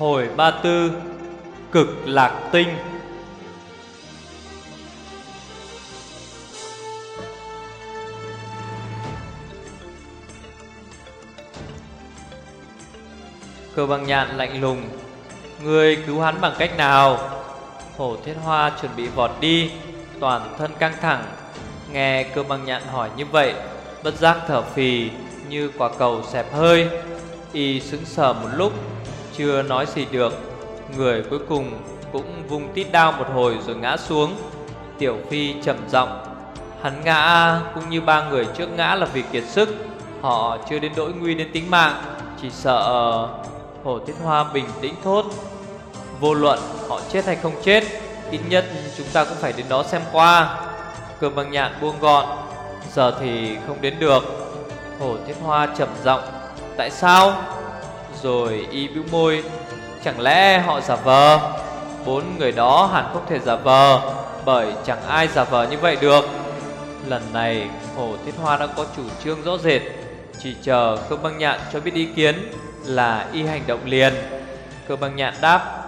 Hồi ba tư, Cực lạc tinh. Cơ bằng nhạn lạnh lùng Người cứu hắn bằng cách nào? Hổ thiết hoa chuẩn bị vọt đi, Toàn thân căng thẳng. Nghe cơ bằng nhạn hỏi như vậy, Bất giác thở phì Như quả cầu xẹp hơi. Y sững sờ một lúc chưa nói gì được. Người cuối cùng cũng vung tít đao một hồi rồi ngã xuống. Tiểu Phi trầm giọng, Hắn ngã cũng như ba người trước ngã là vì kiệt sức. Họ chưa đến nỗi nguy đến tính mạng, Chỉ sợ ờ, Hồ Thiết Hoa bình tĩnh thốt, Vô luận họ chết hay không chết, Ít nhất chúng ta cũng phải đến đó xem qua. Cơ băng nhạn buông gọn, Giờ thì không đến được. Hồ Thiết Hoa trầm giọng, Tại sao? Rồi y bĩu môi. Chẳng lẽ họ giả vờ? Bốn người đó hẳn không thể giả vờ, Bởi chẳng ai giả vờ như vậy được. Lần này, Hồ Thiết Hoa đã có chủ trương rõ rệt, Chỉ chờ cơ băng nhạn cho biết ý kiến Là y hành động liền. Cơ băng nhạn đáp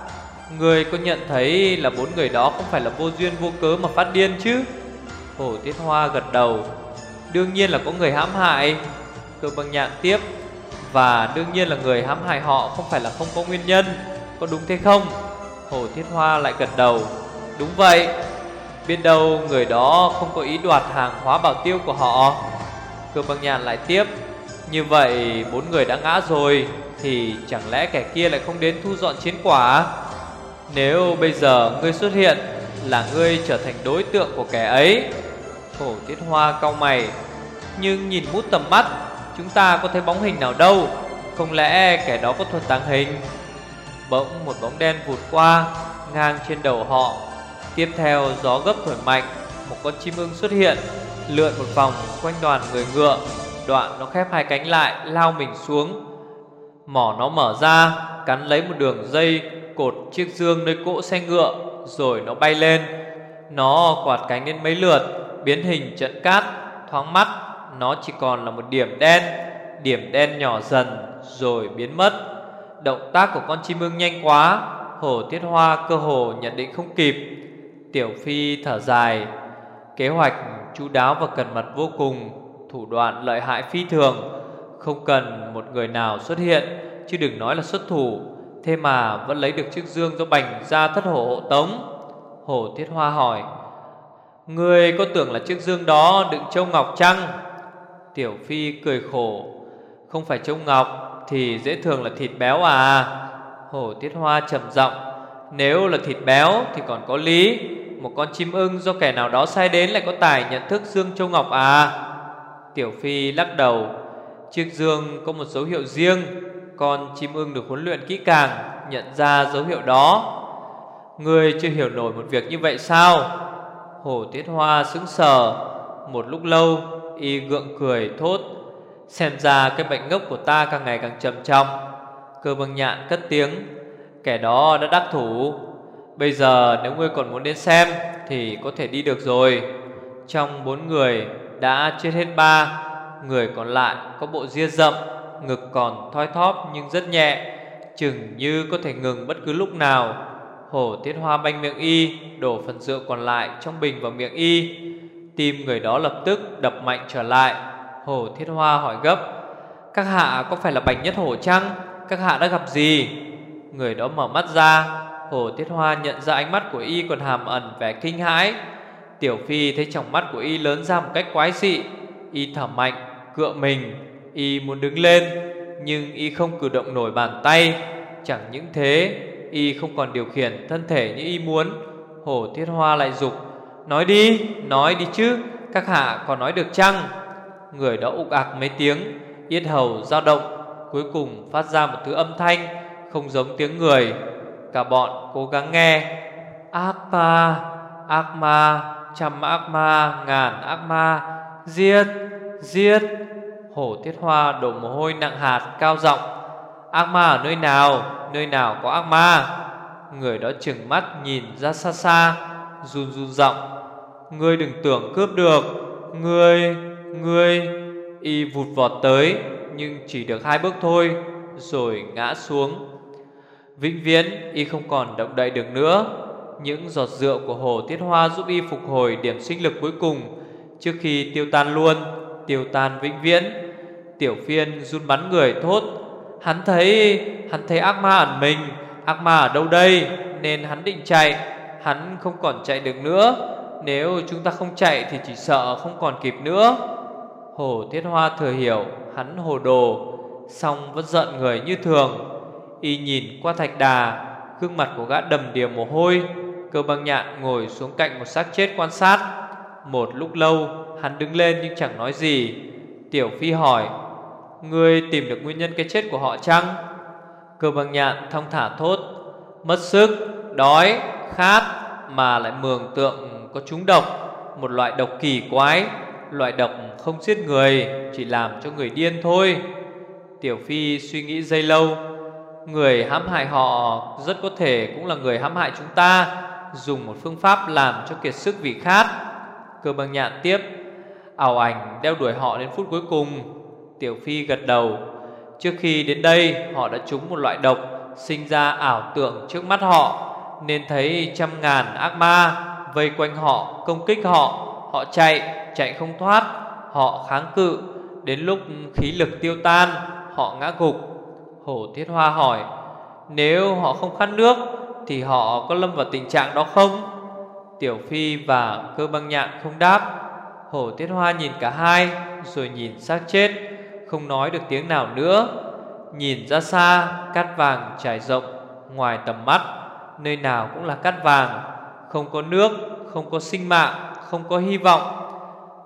Người có nhận thấy là bốn người đó không phải là vô duyên vô cớ mà phát điên chứ? Hồ Thiết Hoa gật đầu, Đương nhiên là có người hãm hại. Cơ băng nhạn tiếp và đương nhiên là người hãm hại họ không phải là không có nguyên nhân. Có đúng thế không? Hồ Thiết Hoa lại gật đầu. Đúng vậy. Biết đâu người đó không có ý đoạt hàng hóa bảo tiêu của họ. Cơ băng Nhàn lại tiếp. Như vậy, bốn người đã ngã rồi, Thì chẳng lẽ kẻ kia lại không đến thu dọn chiến quả? Nếu bây giờ ngươi xuất hiện, Là ngươi trở thành đối tượng của kẻ ấy. Hồ Tiết Hoa cau mày, Nhưng nhìn mút tầm mắt Chúng ta có thấy bóng hình nào đâu? Không lẽ kẻ đó có thuật tàng hình? Bỗng một bóng đen vụt qua, Ngang trên đầu họ. Tiếp theo, gió gấp thổi mạnh, Một con chim ưng xuất hiện, Lượn một vòng quanh đoàn người ngựa. Đoạn nó khép hai cánh lại, Lao mình xuống. Mỏ nó mở ra, Cắn lấy một đường dây, Cột chiếc dương nơi cỗ xe ngựa, Rồi nó bay lên. Nó quạt cánh lên mấy lượt, Biến hình trận cát, Thoáng mắt. Nó chỉ còn là một điểm đen Điểm đen nhỏ dần Rồi biến mất. Động tác của con chim ưng nhanh quá Hổ Tiết Hoa cơ hồ nhận định không kịp. Tiểu Phi thở dài. Kế hoạch chú đáo và cẩn mật vô cùng, Thủ đoạn lợi hại phi thường. Không cần một người nào xuất hiện, Chứ đừng nói là xuất thủ. Thế mà vẫn lấy được chiếc dương do bành ra thất hổ hộ tống. Hổ Tiết Hoa hỏi người có tưởng là chiếc dương đó đựng châu ngọc chăng? Tiểu Phi cười khổ. Không phải châu ngọc Thì dễ thường là thịt béo à? Hổ Tiết Hoa trầm giọng. Nếu là thịt béo thì còn có lý. Một con chim ưng do kẻ nào đó sai đến Lại có tài nhận thức dương châu ngọc à? Tiểu Phi lắc đầu. Chiếc dương có một dấu hiệu riêng. Con chim ưng được huấn luyện kỹ càng, Nhận ra dấu hiệu đó. Ngươi chưa hiểu nổi một việc như vậy sao? Hổ Tiết Hoa sững sờ. Một lúc lâu Y gượng cười thốt, Xem ra cái bệnh ngốc của ta càng ngày càng trầm trọng. Cơ băng nhạn cất tiếng, Kẻ đó đã đắc thủ. Bây giờ nếu ngươi còn muốn đến xem Thì có thể đi được rồi. Trong bốn người đã chết hết ba, Người còn lại có bộ ria rậm, Ngực còn thoi thóp nhưng rất nhẹ, Chừng như có thể ngừng bất cứ lúc nào. Hổ tiết hoa banh miệng y, Đổ phần rượu còn lại trong bình vào miệng y. Tim người đó lập tức đập mạnh trở lại. Hổ thiết hoa hỏi gấp, Các hạ có phải là bành nhất hổ chăng? Các hạ đã gặp gì? Người đó mở mắt ra. Hổ thiết hoa nhận ra ánh mắt của y còn hàm ẩn vẻ kinh hãi. Tiểu Phi thấy trong mắt của y lớn ra một cách quái dị. Y thở mạnh, Cựa mình. Y muốn đứng lên, Nhưng y không cử động nổi bàn tay. Chẳng những thế, Y không còn điều khiển thân thể như y muốn. Hổ thiết hoa lại dục Nói đi, nói đi chứ Các hạ còn nói được chăng? Người đó ục ạc mấy tiếng Yết hầu dao động Cuối cùng phát ra một thứ âm thanh Không giống tiếng người. Cả bọn cố gắng nghe. Ác ma, ác ma Trăm ác ma, ngàn ác ma Giết, giết. Hổ tiết hoa đổ mồ hôi nặng hạt cao giọng. Ác ma ở nơi nào? Nơi nào có ác ma? Người đó chừng mắt nhìn ra xa xa. Run run giọng. Ngươi đừng tưởng cướp được. Ngươi, ngươi Y vụt vọt tới Nhưng chỉ được hai bước thôi Rồi ngã xuống. Vĩnh viễn y không còn động đậy được nữa. Những giọt rượu của hồ tiết hoa giúp y phục hồi điểm sinh lực cuối cùng. Trước khi tiêu tan luôn Tiêu tan vĩnh viễn. Tiểu phiên run bắn người thốt. Hắn thấy Hắn thấy ác ma ẩn mình. Ác ma ở đâu đây? Nên hắn định chạy. Hắn không còn chạy được nữa. Nếu chúng ta không chạy thì chỉ sợ không còn kịp nữa. Hồ Thiết Hoa thừa hiểu Hắn hồ đồ Xong vẫn giận người như thường. Y nhìn qua thạch đà Gương mặt của gã đầm đìa mồ hôi. Cơ băng nhạn ngồi xuống cạnh một xác chết quan sát. Một lúc lâu Hắn đứng lên nhưng chẳng nói gì. Tiểu Phi hỏi Ngươi tìm được nguyên nhân cái chết của họ chăng? Cơ băng nhạn thong thả thốt Mất sức, đói, khát Mà lại mường tượng có trúng độc, Một loại độc kỳ quái, Loại độc không giết người, Chỉ làm cho người điên thôi. Tiểu Phi suy nghĩ dây lâu, Người hãm hại họ Rất có thể cũng là người hãm hại chúng ta, Dùng một phương pháp làm cho kiệt sức vì khát. Cơ băng nhạn tiếp, ảo ảnh đeo đuổi họ đến phút cuối cùng. Tiểu Phi gật đầu, Trước khi đến đây, họ đã trúng một loại độc, Sinh ra ảo tưởng trước mắt họ. Nên thấy trăm ngàn ác ma Vây quanh họ, công kích họ. Họ chạy, chạy không thoát Họ kháng cự. Đến lúc khí lực tiêu tan Họ ngã gục. Hổ Thiết Hoa hỏi Nếu họ không khát nước Thì họ có lâm vào tình trạng đó không? Tiểu Phi và cơ băng nhạn không đáp. Hổ Thiết Hoa nhìn cả hai Rồi nhìn xác chết Không nói được tiếng nào nữa. Nhìn ra xa Cát vàng trải rộng Ngoài tầm mắt Nơi nào cũng là cát vàng, Không có nước, Không có sinh mạng, Không có hy vọng.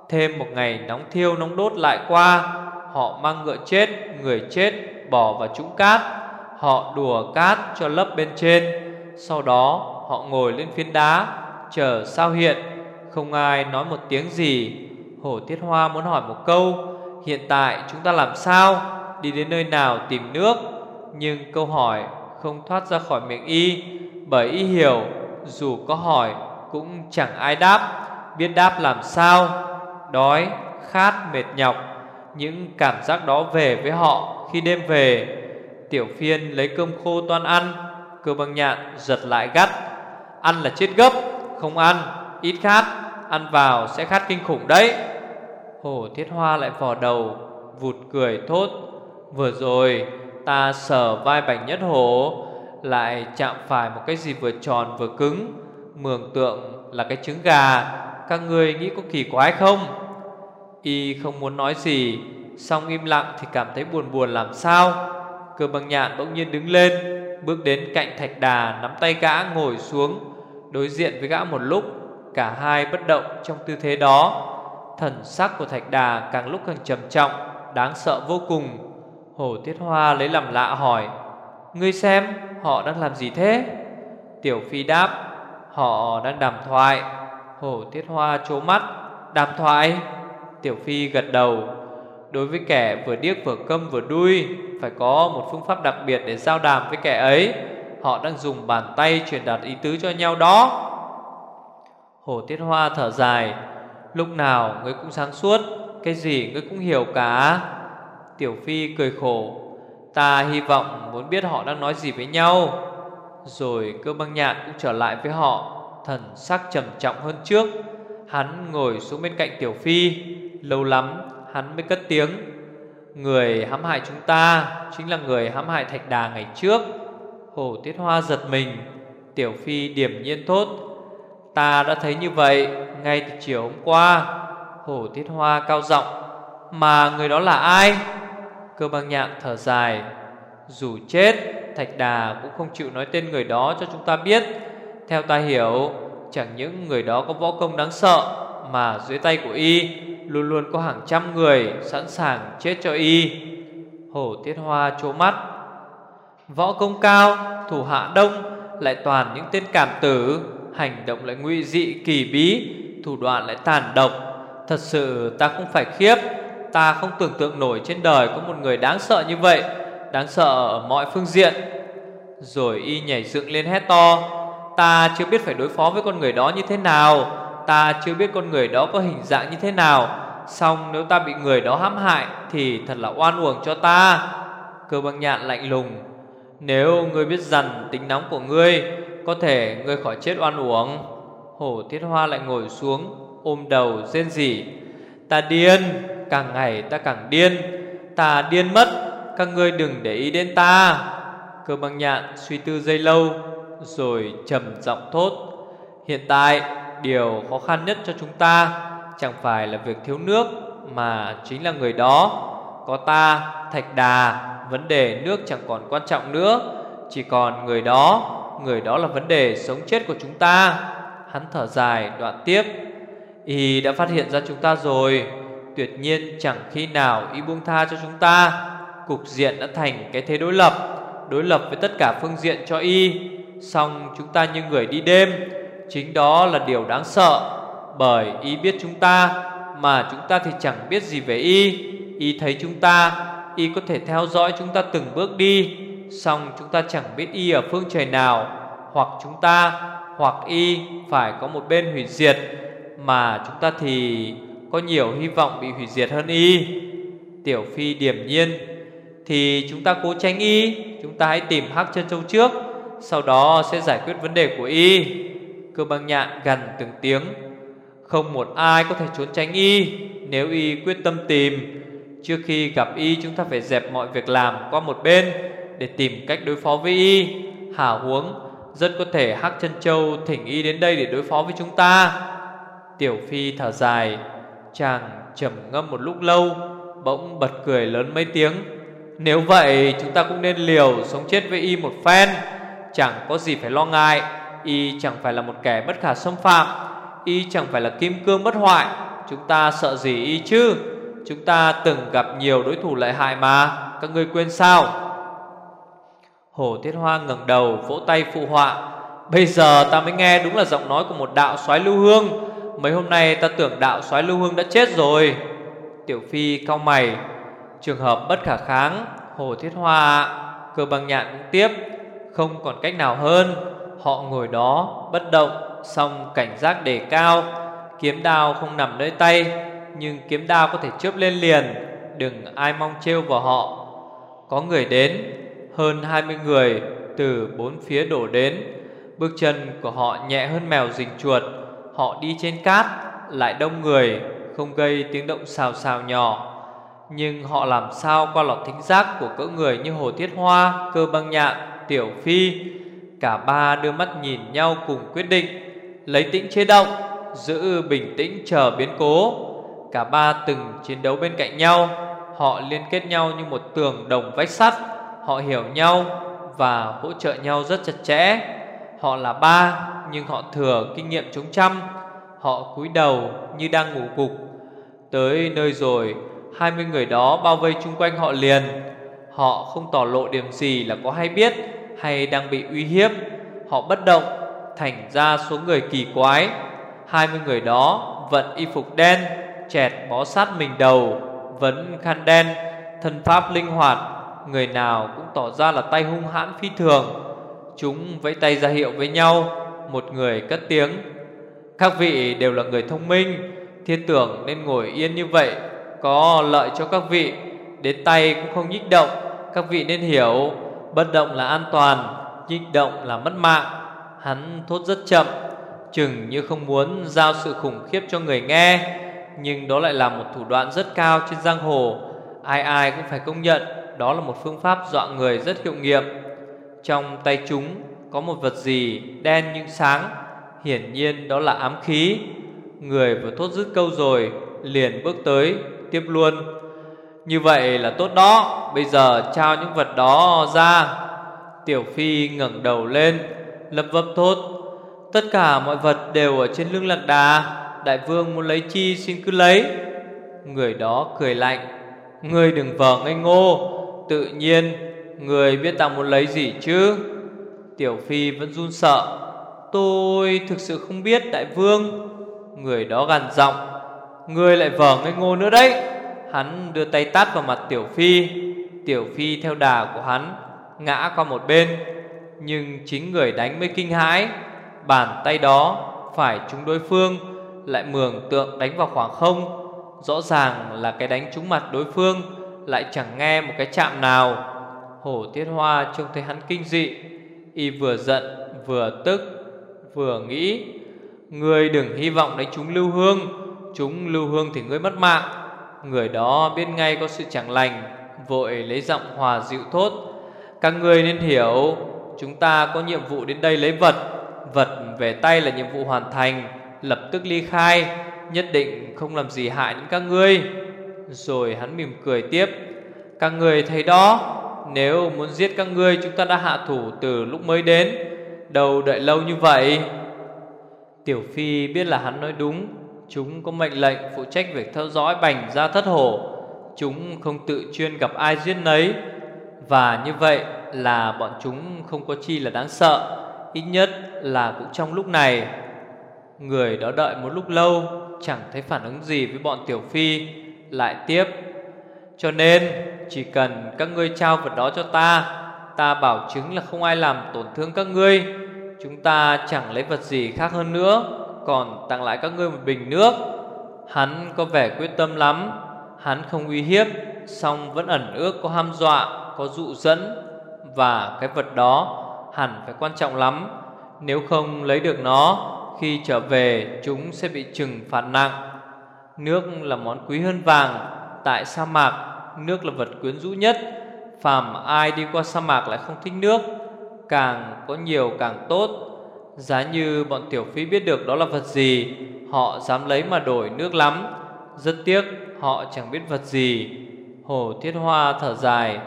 Thêm một ngày nóng thiêu nóng đốt lại qua, Họ mang ngựa chết, Người chết bỏ vào trũng cát. Họ đùa cát cho lấp bên trên. Sau đó, họ ngồi lên phiến đá, Chờ sao hiện. Không ai nói một tiếng gì. Hổ Tiết Hoa muốn hỏi một câu, Hiện tại chúng ta làm sao? Đi đến nơi nào tìm nước? Nhưng câu hỏi không thoát ra khỏi miệng y. Bởi y hiểu Dù có hỏi cũng chẳng ai đáp. Biết đáp làm sao? Đói, khát, mệt nhọc. Những cảm giác đó về với họ Khi đêm về. Tiểu phiên lấy cơm khô toan ăn Cơ băng nhạn giật lại gắt. Ăn là chết gấp Không ăn, ít khát. Ăn vào sẽ khát kinh khủng đấy. Hổ thiết hoa lại vò đầu Vụt cười thốt. Vừa rồi ta sờ vai bành nhất hổ lại chạm phải một cái gì vừa tròn vừa cứng, Mường tượng là cái trứng gà. Các người nghĩ có kỳ quái không? Y không muốn nói gì Xong im lặng thì cảm thấy buồn buồn làm sao? Cơ bằng nhạn bỗng nhiên đứng lên, Bước đến cạnh thạch đà, Nắm tay gã ngồi xuống, Đối diện với gã một lúc, Cả hai bất động trong tư thế đó. Thần sắc của Thạch Đà càng lúc càng trầm trọng, Đáng sợ vô cùng. Hồ Tiết Hoa lấy làm lạ hỏi, Ngươi xem họ đang làm gì thế? Tiểu Phi đáp, Họ đang đàm thoại. Hổ Tiết Hoa trố mắt, Đàm thoại. Tiểu Phi gật đầu, Đối với kẻ vừa điếc vừa câm vừa đuôi, Phải có một phương pháp đặc biệt để giao đàm với kẻ ấy. Họ đang dùng bàn tay truyền đạt ý tứ cho nhau đó. Hổ Tiết Hoa thở dài, Lúc nào ngươi cũng sáng suốt, Cái gì ngươi cũng hiểu cả. Tiểu Phi cười khổ Ta hy vọng muốn biết họ đang nói gì với nhau. Rồi cơ băng nhạn cũng trở lại với họ, Thần sắc trầm trọng hơn trước. Hắn ngồi xuống bên cạnh Tiểu Phi, Lâu lắm hắn mới cất tiếng. Người hãm hại chúng ta Chính là người hãm hại Thạch Đà ngày trước. Hồ Tiết Hoa giật mình, Tiểu Phi điểm nhiên thốt. Ta đã thấy như vậy ngay từ chiều hôm qua. Hồ Tiết Hoa cao giọng, Mà người đó là ai? Cơ băng nhạn thở dài. Dù chết, Thạch Đà cũng không chịu nói tên người đó cho chúng ta biết. Theo ta hiểu, Chẳng những người đó có võ công đáng sợ, Mà dưới tay của y Luôn luôn có hàng trăm người Sẵn sàng chết cho y. Hổ Tiết Hoa trố mắt. Võ công cao, Thủ hạ đông, Lại toàn những tên cảm tử, Hành động lại nguy dị kỳ bí, Thủ đoạn lại tàn độc. Thật sự ta không phải khiếp. Ta không tưởng tượng nổi trên đời Có một người đáng sợ như vậy, Đáng sợ ở mọi phương diện. Rồi y nhảy dựng lên hét to, Ta chưa biết phải đối phó với con người đó như thế nào, Ta chưa biết con người đó có hình dạng như thế nào Xong nếu ta bị người đó hãm hại Thì thật là oan uổng cho ta. Cơ băng nhạn lạnh lùng, Nếu ngươi biết dằn tính nóng của ngươi, Có thể ngươi khỏi chết oan uổng. Hổ thiết hoa lại ngồi xuống, Ôm đầu rên rỉ, Ta điên Càng ngày ta càng điên. Ta điên mất Các ngươi đừng để ý đến ta. Cơ băng nhạn suy tư dây lâu Rồi trầm giọng thốt Hiện tại điều khó khăn nhất cho chúng ta Chẳng phải là việc thiếu nước Mà chính là người đó. Có ta, Thạch Đà Vấn đề nước chẳng còn quan trọng nữa. Chỉ còn người đó Người đó là vấn đề sống chết của chúng ta. Hắn thở dài đoạn tiếp Y đã phát hiện ra chúng ta rồi. Tuyệt nhiên chẳng khi nào Y buông tha cho chúng ta. Cục diện đã thành cái thế đối lập Đối lập với tất cả phương diện cho Y. Xong chúng ta như người đi đêm, Chính đó là điều đáng sợ, Bởi Y biết chúng ta, Mà chúng ta thì chẳng biết gì về Y. Y thấy chúng ta, Y có thể theo dõi chúng ta từng bước đi. Xong chúng ta chẳng biết Y ở phương trời nào, Hoặc chúng ta, Hoặc Y phải có một bên hủy diệt, Mà chúng ta thì có nhiều hy vọng bị hủy diệt hơn Y. Tiểu Phi điềm nhiên, Thì chúng ta cố tránh Y. Chúng ta hãy tìm Hắc chân châu trước, Sau đó sẽ giải quyết vấn đề của Y. Cơ băng nhạn gần từng tiếng, Không một ai có thể trốn tránh Y. Nếu Y quyết tâm tìm, Trước khi gặp y chúng ta phải dẹp mọi việc làm qua một bên Để tìm cách đối phó với y. Hả huống, Rất có thể Hắc chân Châu thỉnh y đến đây để đối phó với chúng ta. Tiểu Phi thở dài Chàng trầm ngâm một lúc lâu, Bỗng bật cười lớn mấy tiếng. Nếu vậy, chúng ta cũng nên liều Sống chết với y một phen. Chẳng có gì phải lo ngại, Y chẳng phải là một kẻ bất khả xâm phạm, Y chẳng phải là kim cương bất hoại. Chúng ta sợ gì y chứ? Chúng ta từng gặp nhiều đối thủ lợi hại mà, Các ngươi quên sao? Hồ Thiết Hoa ngẩng đầu, vỗ tay phụ họa. Bây giờ ta mới nghe đúng là giọng nói của một đạo soái lưu hương. Mấy hôm nay ta tưởng đạo soái lưu hương đã chết rồi. Tiểu Phi cao mày. Trường hợp bất khả kháng Hồ Thiết Hoa Cơ bằng nhạn cũng tiếp Không còn cách nào hơn. Họ ngồi đó bất động Xong cảnh giác đề cao. Kiếm đao không nằm nơi tay nhưng kiếm đao có thể chớp lên liền, đừng ai mong trêu vào họ. Có người đến, hơn 20 người từ bốn phía đổ đến, bước chân của họ nhẹ hơn mèo rình chuột, họ đi trên cát, lại đông người, không gây tiếng động xào xào nhỏ. Nhưng họ làm sao qua lọt thính giác của cỡ người như Hồ Thiết Hoa, Cơ Băng Nhạn, Tiểu Phi. Cả ba đưa mắt nhìn nhau cùng quyết định, lấy tĩnh chế động, giữ bình tĩnh chờ biến cố. Cả ba từng chiến đấu bên cạnh nhau Họ liên kết nhau như một tường đồng vách sắt Họ hiểu nhau và hỗ trợ nhau rất chặt chẽ Họ là ba nhưng họ thừa kinh nghiệm chống chăm. Họ cúi đầu như đang ngủ gục. Tới nơi rồi, hai mươi người đó bao vây chung quanh họ liền. Họ không tỏ lộ điểm gì là có hay biết Hay đang bị uy hiếp. Họ bất động, Thành ra số người kỳ quái. Hai mươi người đó vận y phục đen, chẹt bó sát mình đầu Vấn khăn đen, Thân pháp linh hoạt. Người nào cũng tỏ ra là tay hung hãn phi thường. Chúng vẫy tay ra hiệu với nhau. Một người cất tiếng. Các vị đều là người thông minh, Thiên tưởng nên ngồi yên như vậy, Có lợi cho các vị. Đến tay cũng không nhích động, Các vị nên hiểu, Bất động là an toàn, Nhích động là mất mạng. Hắn thốt rất chậm, Chừng như không muốn giao sự khủng khiếp cho người nghe, nhưng đó lại là một thủ đoạn rất cao trên giang hồ. Ai ai cũng phải công nhận, Đó là một phương pháp dọa người rất hiệu nghiệm. Trong tay chúng có một vật gì đen nhưng sáng, Hiển nhiên đó là ám khí. Người vừa thốt dứt câu rồi, Liền bước tới, Tiếp luôn. Như vậy là tốt đó, Bây giờ trao những vật đó ra. Tiểu Phi ngẩng đầu lên lâm vấp thốt, Tất cả mọi vật đều ở trên lưng lạc đà, Đại vương muốn lấy chi xin cứ lấy. Người đó cười lạnh Người đừng vờ ngây ngô, Tự nhiên Người biết ta muốn lấy gì chứ? Tiểu Phi vẫn run sợ. Tôi thực sự không biết, đại vương. Người đó gằn giọng. Người lại vờ ngây ngô nữa đấy. Hắn đưa tay tát vào mặt Tiểu Phi. Tiểu Phi theo đà của hắn, Ngã qua một bên. Nhưng chính người đánh mới kinh hãi. Bàn tay đó phải trúng đối phương, lại mường tượng đánh vào khoảng không. Rõ ràng là cái đánh trúng mặt đối phương, Lại chẳng nghe một cái chạm nào. Hổ Tiết Hoa trông thấy hắn kinh dị Y vừa giận, vừa tức, Vừa nghĩ, Ngươi đừng hy vọng đánh chúng lưu hương, Chúng lưu hương thì ngươi mất mạng. Người đó biết ngay có sự chẳng lành, Vội lấy giọng hòa dịu thốt, Các ngươi nên hiểu, Chúng ta có nhiệm vụ đến đây lấy vật Vật về tay là nhiệm vụ hoàn thành, Lập tức ly khai, Nhất định không làm gì hại đến các ngươi. Rồi hắn mỉm cười tiếp, Các người thấy đó nếu muốn giết các ngươi, Chúng ta đã hạ thủ từ lúc mới đến. Đâu đợi lâu như vậy? Tiểu Phi biết là hắn nói đúng. Chúng có mệnh lệnh phụ trách việc theo dõi bành ra thất hổ. Chúng không tự chuyên gặp ai giết nấy. Và như vậy là bọn chúng không có chi là đáng sợ. Ít nhất là cũng trong lúc này. Người đó đợi một lúc lâu, Chẳng thấy phản ứng gì với bọn Tiểu Phi. Lại tiếp, Cho nên chỉ cần các ngươi trao vật đó cho ta Ta bảo chứng là không ai làm tổn thương các ngươi. Chúng ta chẳng lấy vật gì khác hơn nữa, Còn tặng lại các ngươi một bình nước. Hắn có vẻ quyết tâm lắm, Hắn không uy hiếp, song vẫn ẩn ước có ham dọa, Có dụ dẫn. Và cái vật đó hẳn phải quan trọng lắm. Nếu không lấy được nó, Khi trở về chúng sẽ bị trừng phạt nặng. Nước là món quý hơn vàng, Tại sa mạc Nước là vật quyến rũ nhất. Phàm ai đi qua sa mạc lại không thích nước, Càng có nhiều càng tốt. Giá như bọn tiểu phi biết được đó là vật gì, Họ dám lấy mà đổi nước lắm. Rất tiếc, họ chẳng biết vật gì. Hồ Thiết Hoa thở dài.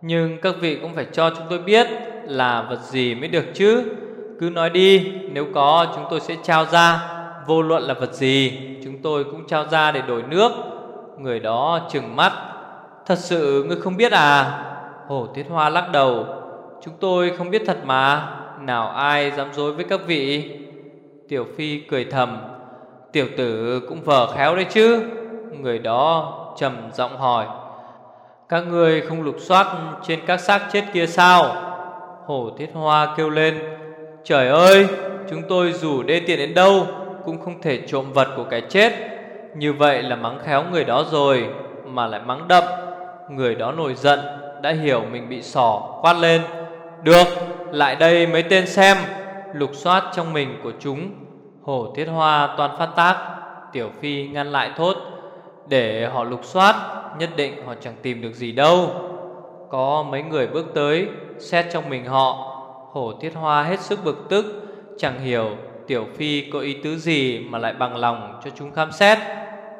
Nhưng các vị cũng phải cho chúng tôi biết Là vật gì mới được chứ. Cứ nói đi, Nếu có, chúng tôi sẽ trao ra. Vô luận là vật gì, Chúng tôi cũng trao ra để đổi nước. Người đó trừng mắt. Thật sự ngươi không biết à? Hồ Tiết Hoa lắc đầu. Chúng tôi không biết thật mà. Nào ai dám dối với các vị? Tiểu Phi cười thầm. Tiểu tử cũng vờ khéo đấy chứ. Người đó trầm giọng hỏi. Các người không lục soát trên các xác chết kia sao? Hồ Tiết Hoa kêu lên. Trời ơi! Chúng tôi dù đê tiện đến đâu Cũng không thể trộm vật của cái chết. Như vậy là mắng khéo người đó rồi, Mà lại mắng đậm. Người đó nổi giận, Đã hiểu mình bị sỏ quát lên. Được, lại đây mấy tên xem. Lục soát trong mình của chúng. Hổ Thiết Hoa toàn phát tác. Tiểu Phi ngăn lại thốt. Để họ lục soát, Nhất định họ chẳng tìm được gì đâu. Có mấy người bước tới, Xét trong mình họ. Hổ Thiết Hoa hết sức bực tức, Chẳng hiểu Tiểu Phi có ý tứ gì Mà lại bằng lòng cho chúng khám xét.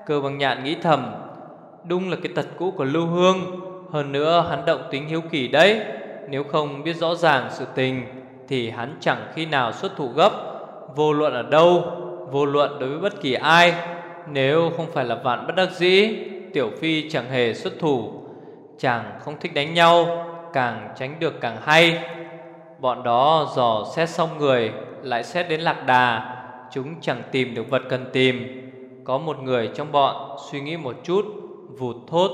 Cơ bằng nhạn nghĩ thầm, Đúng là cái tật cũ của Lưu Hương. Hơn nữa hắn động tính hiếu kỳ đấy. Nếu không biết rõ ràng sự tình, Thì hắn chẳng khi nào xuất thủ gấp. Vô luận ở đâu, Vô luận đối với bất kỳ ai, Nếu không phải là vạn bất đắc dĩ, Tiểu Phi chẳng hề xuất thủ. Chàng không thích đánh nhau, Càng tránh được càng hay. Bọn đó dò xét xong người, Lại xét đến lạc đà. Chúng chẳng tìm được vật cần tìm. Có một người trong bọn suy nghĩ một chút, Vụt thốt,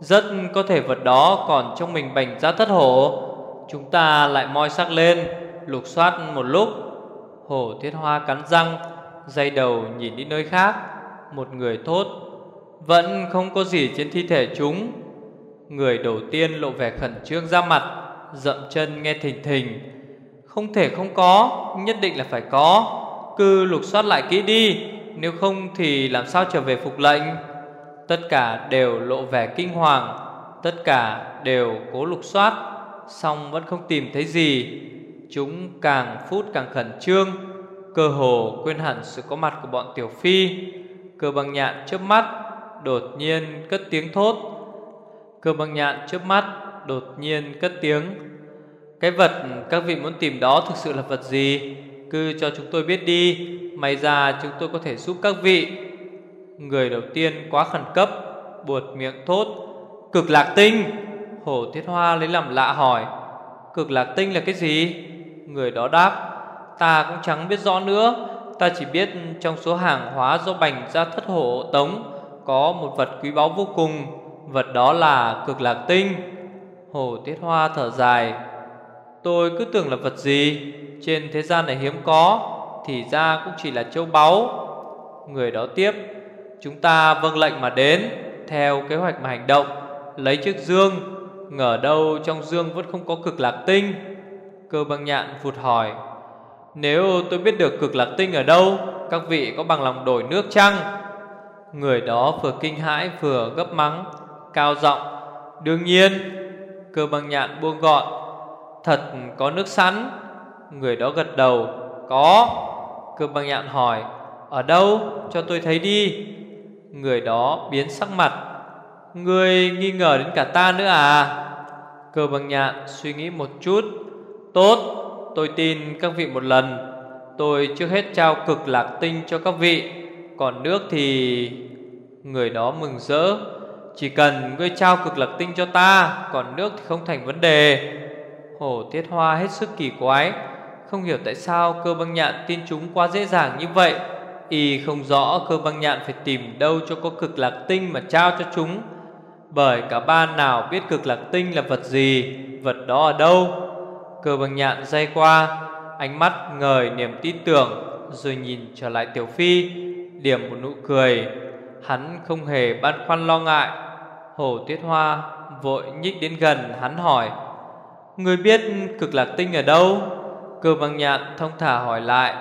Rất có thể vật đó còn trong mình bành ra thất hổ. Chúng ta lại moi sắc lên, Lục soát một lúc. Hổ thiết hoa cắn răng, Dây đầu nhìn đi nơi khác. Một người thốt, Vẫn không có gì trên thi thể chúng. Người đầu tiên lộ vẻ khẩn trương ra mặt, Dậm chân nghe thình thình. Không thể không có, Nhất định là phải có. Cứ lục soát lại kỹ đi. Nếu không thì làm sao trở về phục lệnh? Tất cả đều lộ vẻ kinh hoàng, Tất cả đều cố lục soát Xong vẫn không tìm thấy gì. Chúng càng phút càng khẩn trương, Cơ hồ quên hẳn sự có mặt của bọn tiểu phi. Cơ bằng nhạn chớp mắt, Đột nhiên cất tiếng thốt. Cơ bằng nhạn chớp mắt, Đột nhiên cất tiếng. Cái vật các vị muốn tìm đó thực sự là vật gì? Cứ cho chúng tôi biết đi. May ra chúng tôi có thể giúp các vị. Người đầu tiên quá khẩn cấp, Buột miệng thốt, Cực lạc tinh! Hổ thiết hoa lấy làm lạ hỏi, Cực lạc tinh là cái gì? Người đó đáp, Ta cũng chẳng biết rõ nữa. Ta chỉ biết trong số hàng hóa do bành ra thất hổ tống, Có một vật quý báu vô cùng. Vật đó là cực lạc tinh. Hổ tiết hoa thở dài, Tôi cứ tưởng là vật gì? Trên thế gian này hiếm có. Thì ra cũng chỉ là châu báu. Người đó tiếp, Chúng ta vâng lệnh mà đến, Theo kế hoạch mà hành động, Lấy chiếc dương, Ngờ đâu trong dương vẫn không có cực lạc tinh. Cơ băng nhạn vụt hỏi, Nếu tôi biết được cực lạc tinh ở đâu, Các vị có bằng lòng đổi nước chăng? Người đó vừa kinh hãi vừa gấp mắng, Cao giọng, Đương nhiên. Cơ băng nhạn buông gọn, Thật có nước sẵn. Người đó gật đầu, Có. Cơ băng nhạn hỏi, Ở đâu? Cho tôi thấy đi. Người đó biến sắc mặt. Người nghi ngờ đến cả ta nữa à? Cơ băng nhạn suy nghĩ một chút. Tốt, Tôi tin các vị một lần. Tôi trước hết trao cực lạc tinh cho các vị, Còn nước thì Người đó mừng rỡ. Chỉ cần ngươi trao cực lạc tinh cho ta, Còn nước thì không thành vấn đề. Hổ Tiết Hoa hết sức kỳ quái. Không hiểu tại sao cơ băng nhạn tin chúng quá dễ dàng như vậy. Y không rõ cơ băng nhạn phải tìm đâu cho có cực lạc tinh mà trao cho chúng. Bởi cả ba nào biết cực lạc tinh là vật gì, Vật đó ở đâu? Cơ băng nhạn dây qua, Ánh mắt ngời niềm tin tưởng, Rồi nhìn trở lại Tiểu Phi, Điểm một nụ cười. Hắn không hề băn khoăn lo ngại. Hổ tuyết Hoa vội nhích đến gần hắn hỏi Người biết cực lạc tinh ở đâu? Cơ băng nhạn thông thả hỏi lại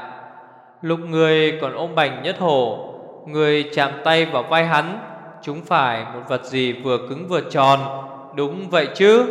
Lúc người còn ôm bành nhất hổ, Người chạm tay vào vai hắn, Chúng phải một vật gì vừa cứng vừa tròn, Đúng vậy chứ?